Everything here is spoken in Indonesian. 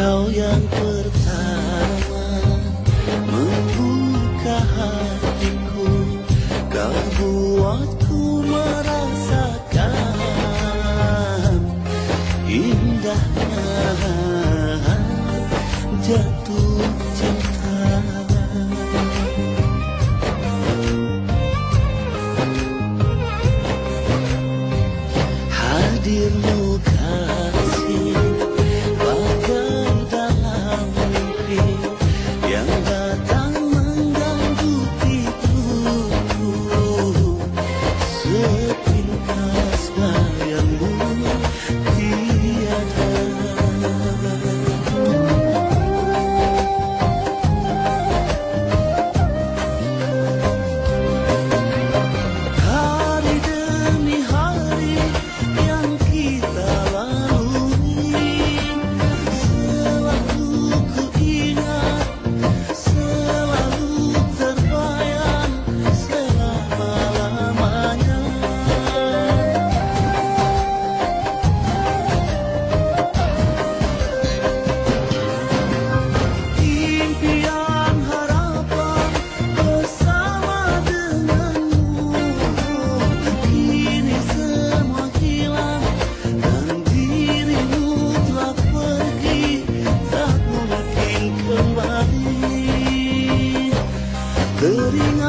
Kau yang pertama membuka hatiku. Kau buatku merasakan indahnya jatuh cinta.